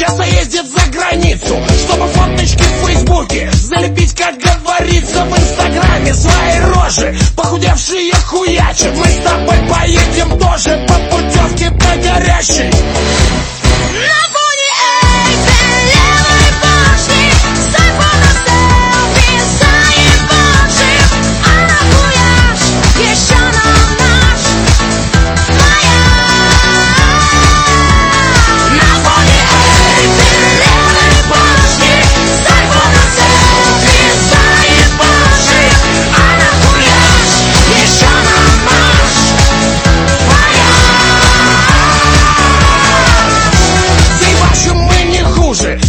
часто ездит за границу Чтобы фоточки в фейсбуке залепить, как говорится В инстаграме. Свои рожи Похудевшие хуячат Мы с тобой поедем тоже по путевке по горящей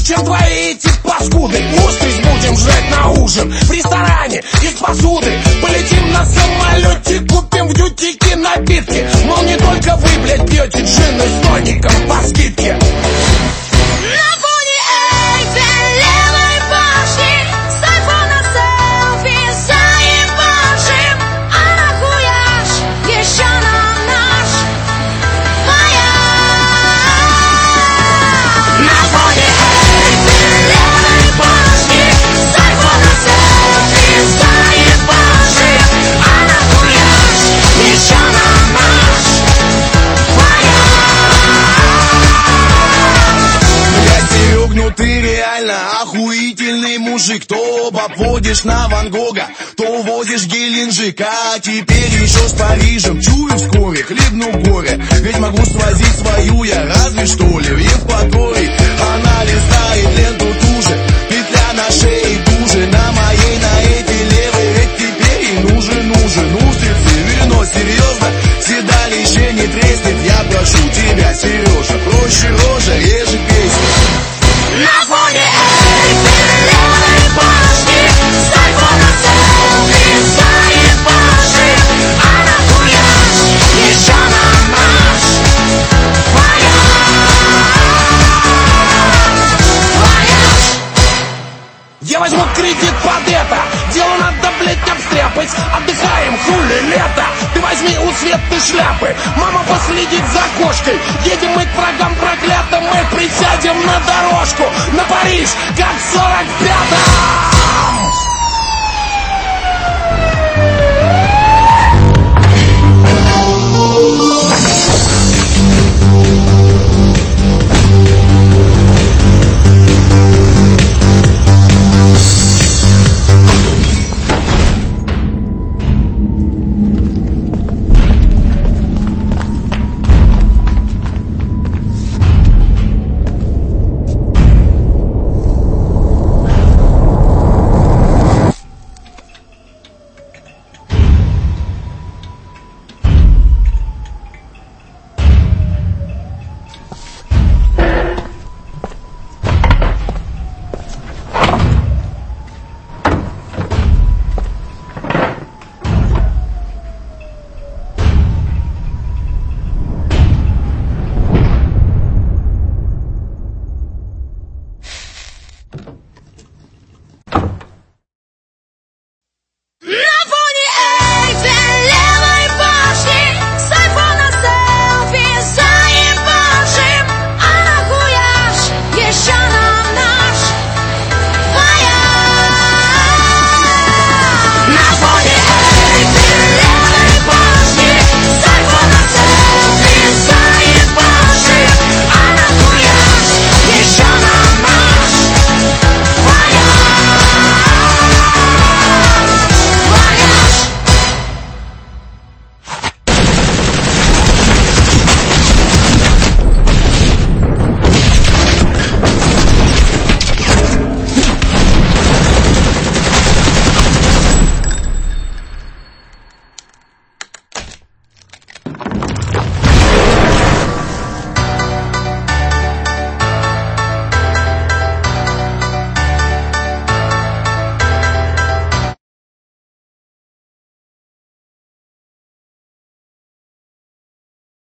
чем твои эти паскуды. Устриц будем жрать на ужин В ресторане из посуды. Полетим на самолете охуительный мужик То обводишь на Ван Гога, то возишь Геленджик А теперь еще с Парижем. Чую вскоре, хлебну горе Ведь могу свозить свою я разве что ли? В Евпатории Она листает ленту туже Петля на шее туже На моей, на этой левой Ведь теперь ей нужен, нужен. Устрицы, вино, серьезно Седалище не треснет Я прошу тебя, Сережа Проще рожа, реже Хули, лето Ты возьми у Светы шляпы. Мама последит за кошкой. Едем мы к врагам проклятым Мы присядем на дорожку. На Париж, как в 45-м